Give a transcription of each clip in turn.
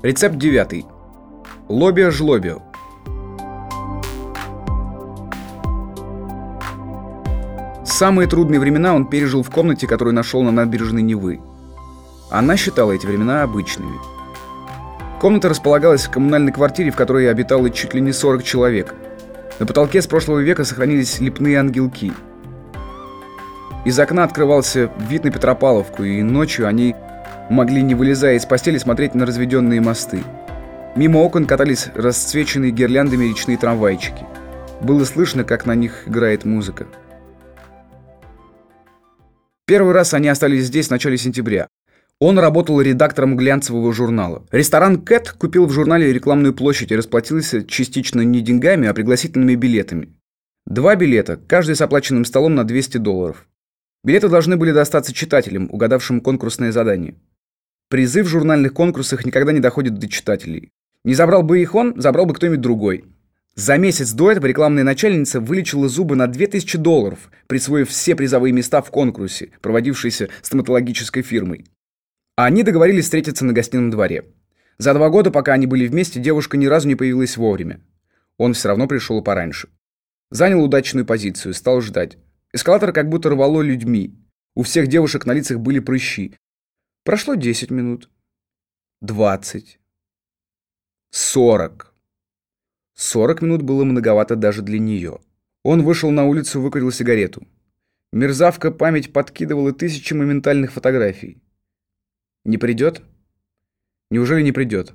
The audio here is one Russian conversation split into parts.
Рецепт девятый. Лобио-жлобио. Самые трудные времена он пережил в комнате, которую нашел на набережной Невы. Она считала эти времена обычными. Комната располагалась в коммунальной квартире, в которой обитало чуть ли не 40 человек. На потолке с прошлого века сохранились лепные ангелки. Из окна открывался вид на Петропавловку, и ночью они могли, не вылезая из постели, смотреть на разведенные мосты. Мимо окон катались расцвеченные гирляндами речные трамвайчики. Было слышно, как на них играет музыка. Первый раз они остались здесь в начале сентября. Он работал редактором глянцевого журнала. Ресторан «Кэт» купил в журнале рекламную площадь и расплатился частично не деньгами, а пригласительными билетами. Два билета, каждый с оплаченным столом на 200 долларов. Билеты должны были достаться читателям, угадавшим конкурсное задание. Призы в журнальных конкурсах никогда не доходят до читателей. Не забрал бы их он, забрал бы кто-нибудь другой. За месяц до этого рекламная начальница вылечила зубы на 2000 долларов, присвоив все призовые места в конкурсе, проводившейся стоматологической фирмой. А они договорились встретиться на гостином дворе. За два года, пока они были вместе, девушка ни разу не появилась вовремя. Он все равно пришел пораньше. Занял удачную позицию, стал ждать. Эскалатор как будто рвало людьми. У всех девушек на лицах были прыщи. Прошло 10 минут. 20. 40. Сорок минут было многовато даже для нее. Он вышел на улицу, выкурил сигарету. Мерзавка память подкидывала тысячи моментальных фотографий. Не придет? Неужели не придет?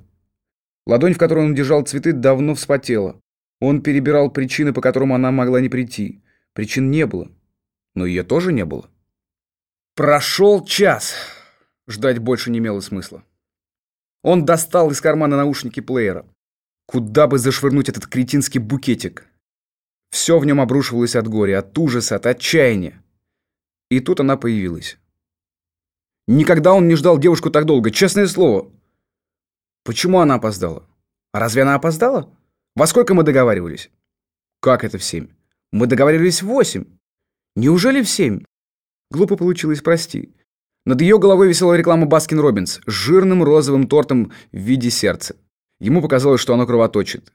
Ладонь, в которой он держал цветы, давно вспотела. Он перебирал причины, по которым она могла не прийти. Причин не было. Но ее тоже не было. Прошел час. Ждать больше не имело смысла. Он достал из кармана наушники плеера. Куда бы зашвырнуть этот кретинский букетик? Все в нем обрушивалось от горя, от ужаса, от отчаяния. И тут она появилась. Никогда он не ждал девушку так долго, честное слово. Почему она опоздала? Разве она опоздала? Во сколько мы договаривались? Как это в семь? Мы договаривались в восемь. Неужели в семь? Глупо получилось, прости. Над ее головой висела реклама Баскин Робинс с жирным розовым тортом в виде сердца. Ему показалось, что оно кровоточит.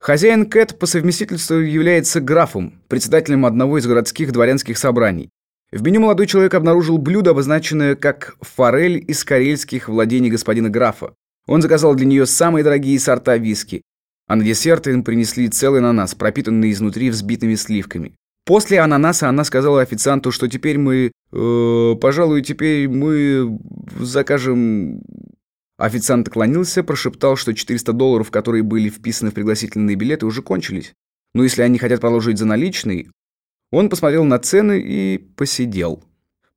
Хозяин Кэт по совместительству является графом, председателем одного из городских дворянских собраний. В меню молодой человек обнаружил блюдо, обозначенное как «форель из карельских владений господина графа». Он заказал для нее самые дорогие сорта виски, а на десерт им принесли целый ананас, пропитанный изнутри взбитыми сливками. После ананаса она сказала официанту, что теперь мы... Э, пожалуй, теперь мы закажем Официант наклонился, прошептал, что 400 долларов, которые были вписаны в пригласительные билеты, уже кончились. Но если они хотят положить за наличные... Он посмотрел на цены и посидел.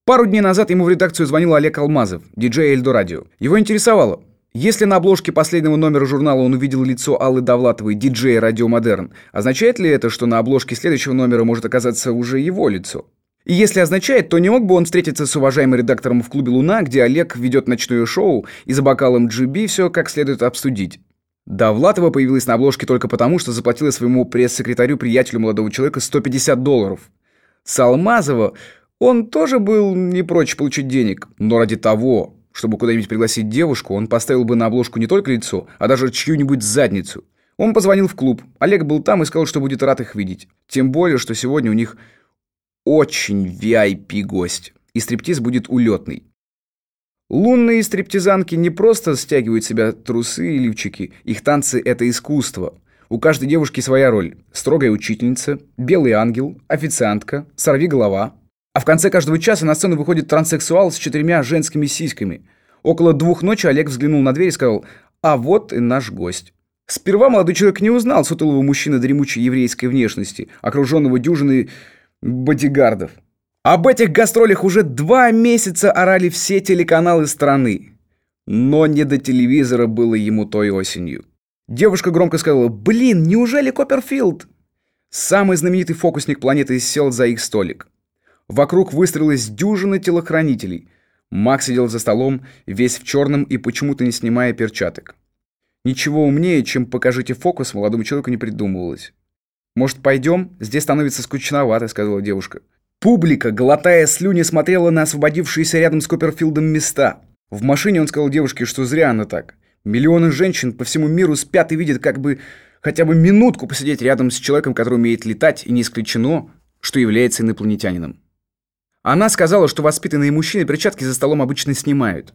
Пару дней назад ему в редакцию звонил Олег Алмазов, диджей Эльдо Радио. Его интересовало, если на обложке последнего номера журнала он увидел лицо Аллы Довлатовой, диджея Радио Модерн, означает ли это, что на обложке следующего номера может оказаться уже его лицо? И если означает, то не мог бы он встретиться с уважаемым редактором в клубе «Луна», где Олег ведет ночное шоу, и за бокалом GB все как следует обсудить. Довлатова появилась на обложке только потому, что заплатила своему пресс-секретарю, приятелю молодого человека, 150 долларов. С Алмазова он тоже был не прочь получить денег, но ради того, чтобы куда-нибудь пригласить девушку, он поставил бы на обложку не только лицо, а даже чью-нибудь задницу. Он позвонил в клуб. Олег был там и сказал, что будет рад их видеть. Тем более, что сегодня у них очень VIP-гость, и стриптиз будет улетный. Лунные стриптизанки не просто стягивают себя трусы и лифчики, их танцы — это искусство. У каждой девушки своя роль. Строгая учительница, белый ангел, официантка, сорви голова. А в конце каждого часа на сцену выходит транссексуал с четырьмя женскими сиськами. Около двух ночи Олег взглянул на дверь и сказал «А вот и наш гость». Сперва молодой человек не узнал сутулого мужчины дремучей еврейской внешности, окруженного дюжиной бодигардов. Об этих гастролях уже два месяца орали все телеканалы страны. Но не до телевизора было ему той осенью. Девушка громко сказала «Блин, неужели Копперфилд?» Самый знаменитый фокусник планеты сел за их столик. Вокруг выстроилась дюжина телохранителей. Макс сидел за столом, весь в черном и почему-то не снимая перчаток. Ничего умнее, чем «покажите фокус» молодому человеку не придумывалось. «Может, пойдем? Здесь становится скучновато», — сказала девушка. Публика, глотая слюни, смотрела на освободившиеся рядом с Копперфилдом места. В машине он сказал девушке, что зря она так. Миллионы женщин по всему миру спят и видят, как бы хотя бы минутку посидеть рядом с человеком, который умеет летать, и не исключено, что является инопланетянином. Она сказала, что воспитанные мужчины перчатки за столом обычно снимают.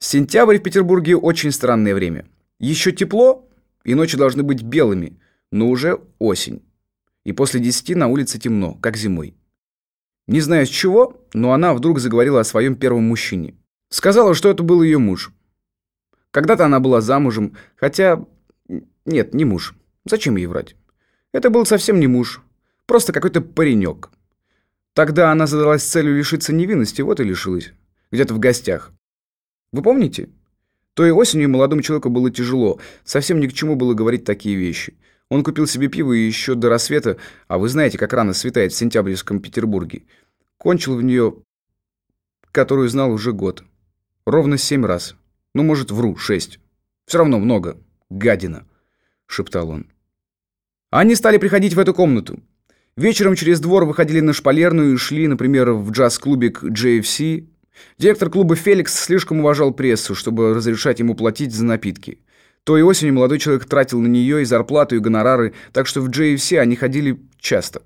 Сентябрь в Петербурге очень странное время. Еще тепло, и ночи должны быть белыми, но уже осень. И после десяти на улице темно, как зимой. Не знаю с чего, но она вдруг заговорила о своем первом мужчине. Сказала, что это был ее муж. Когда-то она была замужем, хотя... Нет, не муж. Зачем ей врать? Это был совсем не муж. Просто какой-то паренек. Тогда она задалась целью лишиться невинности, вот и лишилась. Где-то в гостях. Вы помните? Той осенью молодому человеку было тяжело. Совсем ни к чему было говорить такие вещи. Он купил себе пиво еще до рассвета, а вы знаете, как рано светает в сентябрьском Петербурге. Кончил в нее, которую знал уже год. Ровно семь раз. Ну, может, вру, шесть. Все равно много. Гадина, шептал он. Они стали приходить в эту комнату. Вечером через двор выходили на шпалерную и шли, например, в джаз-клубик JFC. Директор клуба Феликс слишком уважал прессу, чтобы разрешать ему платить за напитки. Той осенью молодой человек тратил на нее и зарплату, и гонорары, так что в JFC они ходили часто.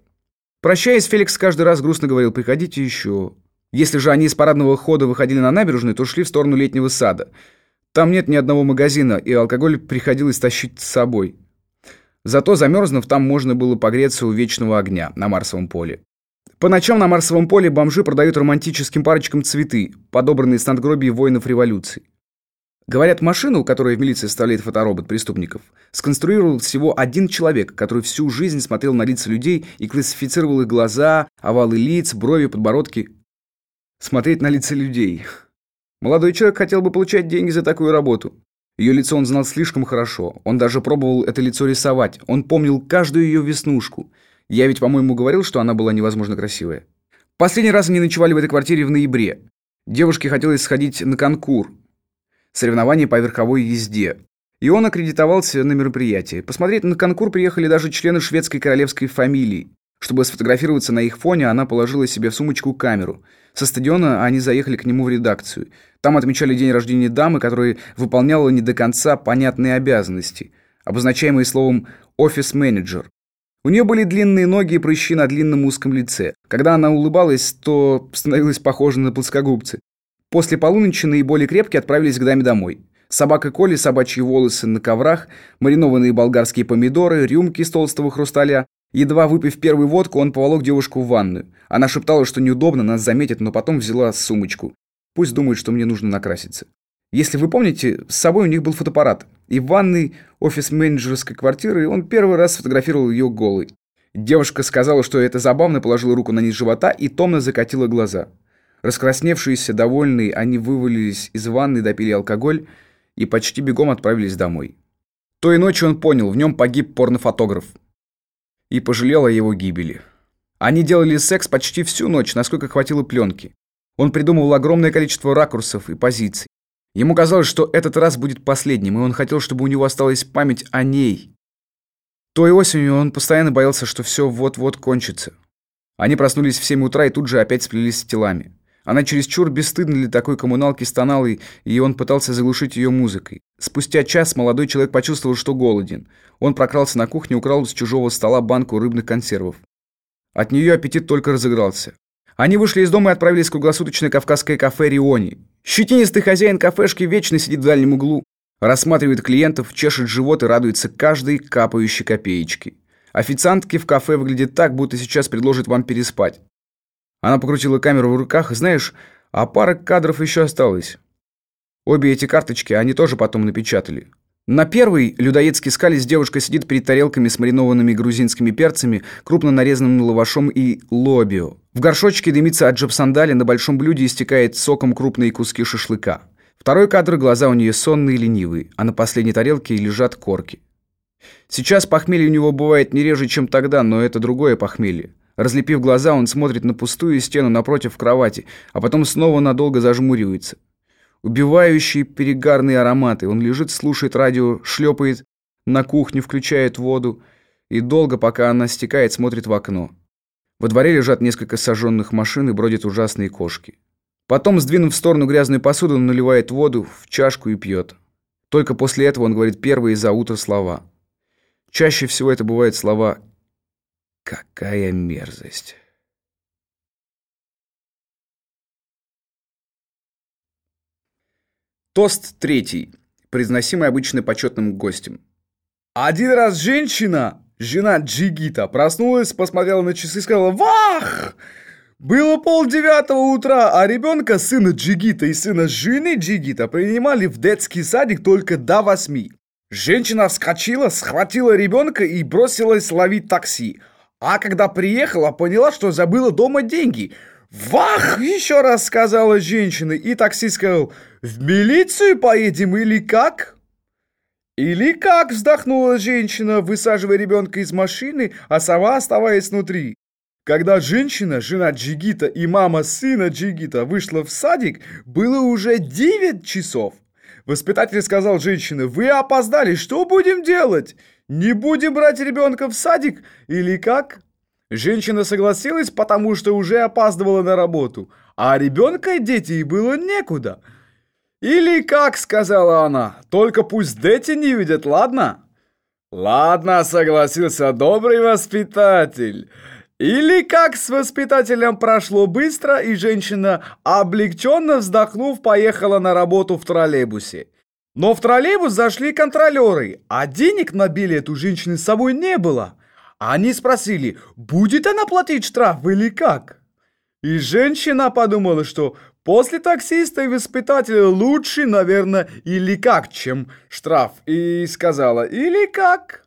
Прощаясь, Феликс каждый раз грустно говорил «приходите еще». Если же они из парадного хода выходили на набережную, то шли в сторону летнего сада. Там нет ни одного магазина, и алкоголь приходилось тащить с собой. Зато, замерзнув, там можно было погреться у вечного огня на Марсовом поле. По ночам на Марсовом поле бомжи продают романтическим парочкам цветы, подобранные с надгробий воинов революции. Говорят, машину, которая в милиции составляет фоторобот преступников, сконструировал всего один человек, который всю жизнь смотрел на лица людей и классифицировал их глаза, овалы лиц, брови, подбородки смотреть на лица людей. Молодой человек хотел бы получать деньги за такую работу. Ее лицо он знал слишком хорошо. Он даже пробовал это лицо рисовать. Он помнил каждую ее веснушку. Я ведь, по-моему, говорил, что она была невозможно красивая. Последний раз они ночевали в этой квартире в ноябре. Девушке хотелось сходить на конкур. Соревнование по верховой езде. И он аккредитовался на мероприятие. Посмотреть на конкур приехали даже члены шведской королевской фамилии. Чтобы сфотографироваться на их фоне, она положила себе в сумочку камеру. Со стадиона они заехали к нему в редакцию. Там отмечали день рождения дамы, которая выполняла не до конца понятные обязанности, обозначаемые словом «офис-менеджер». У нее были длинные ноги и прыщи на длинном узком лице. Когда она улыбалась, то становилась похожа на плоскогубцы. После полуночи наиболее крепкие отправились к даме домой. Собака Коли, собачьи волосы на коврах, маринованные болгарские помидоры, рюмки из толстого хрусталя, Едва выпив первую водку, он поволок девушку в ванную. Она шептала, что неудобно, нас заметит, но потом взяла сумочку. Пусть думает, что мне нужно накраситься. Если вы помните, с собой у них был фотоаппарат. И в ванной офис менеджерской квартиры он первый раз сфотографировал ее голой. Девушка сказала, что это забавно, положила руку на низ живота и томно закатила глаза. Раскрасневшиеся, довольные, они вывалились из ванны, допили алкоголь и почти бегом отправились домой. Той ночью он понял, в нем погиб порнофотограф и пожалел о его гибели. Они делали секс почти всю ночь, насколько хватило пленки. Он придумывал огромное количество ракурсов и позиций. Ему казалось, что этот раз будет последним, и он хотел, чтобы у него осталась память о ней. Той осенью он постоянно боялся, что все вот-вот кончится. Они проснулись в 7 утра и тут же опять сплелись телами. Она чересчур бесстыдна для такой коммуналки стонала, и он пытался заглушить ее музыкой. Спустя час молодой человек почувствовал, что голоден. Он прокрался на кухню и украл с чужого стола банку рыбных консервов. От нее аппетит только разыгрался. Они вышли из дома и отправились в круглосуточное кавказское кафе «Риони». Щетинистый хозяин кафешки вечно сидит в дальнем углу, рассматривает клиентов, чешет живот и радуется каждой капающей копеечке. Официантки в кафе выглядят так, будто сейчас предложат вам переспать. Она покрутила камеру в руках, знаешь, а пара кадров еще осталось. Обе эти карточки они тоже потом напечатали. На первой людоедский скалец девушка сидит перед тарелками с маринованными грузинскими перцами, крупно нарезанным лавашом и лобио. В горшочке дымится от джапсандали, на большом блюде истекает соком крупные куски шашлыка. Второй кадр, глаза у нее сонные и ленивые, а на последней тарелке лежат корки. Сейчас похмелье у него бывает не реже, чем тогда, но это другое похмелье. Разлепив глаза, он смотрит на пустую стену напротив кровати, а потом снова надолго зажмуривается. Убивающие перегарные ароматы. Он лежит, слушает радио, шлепает на кухню, включает воду и долго, пока она стекает, смотрит в окно. Во дворе лежат несколько сожженных машин и бродят ужасные кошки. Потом, сдвинув в сторону грязную посуду, он наливает воду в чашку и пьет. Только после этого он говорит первые за утро слова. Чаще всего это бывают слова «какая мерзость». Тост третий, произносимый обычно почетным гостем. Один раз женщина, жена Джигита, проснулась, посмотрела на часы и сказала «Вах!» Было полдевятого утра, а ребенка, сына Джигита и сына жены Джигита, принимали в детский садик только до восьми. Женщина вскочила, схватила ребенка и бросилась ловить такси. А когда приехала, поняла, что забыла дома деньги – «Вах!» — еще раз сказала женщина, и таксист сказал, «В милицию поедем или как?» «Или как?» — вздохнула женщина, высаживая ребенка из машины, а сама оставаясь внутри. Когда женщина, жена Джигита и мама сына Джигита вышла в садик, было уже девять часов. Воспитатель сказал женщине, «Вы опоздали, что будем делать? Не будем брать ребенка в садик или как?» Женщина согласилась, потому что уже опаздывала на работу, а ребенка детей было некуда. «Или как?» — сказала она. «Только пусть дети не видят, ладно?» «Ладно», — согласился добрый воспитатель. Или как с воспитателем прошло быстро, и женщина, облегченно вздохнув, поехала на работу в троллейбусе. Но в троллейбус зашли контролеры, а денег на билет у женщины с собой не было. Они спросили, будет она платить штраф или как? И женщина подумала, что после таксиста и воспитателя лучше, наверное, или как, чем штраф. И сказала, или как?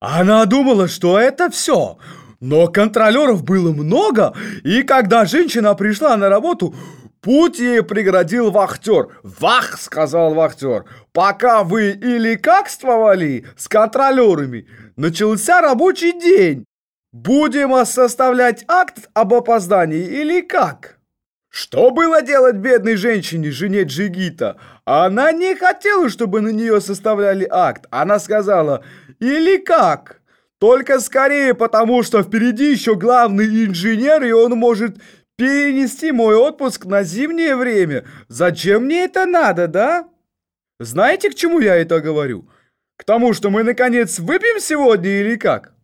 Она думала, что это все. Но контролеров было много, и когда женщина пришла на работу, путь ей преградил вахтер. «Вах!» — сказал вахтер. «Пока вы или какствовали с контролерами, начался рабочий день. Будем составлять акт об опоздании или как?» Что было делать бедной женщине, жене Джигита? Она не хотела, чтобы на нее составляли акт. Она сказала «Или как?» Только скорее, потому что впереди еще главный инженер, и он может перенести мой отпуск на зимнее время. Зачем мне это надо, да? Знаете, к чему я это говорю? К тому, что мы наконец выпьем сегодня или как?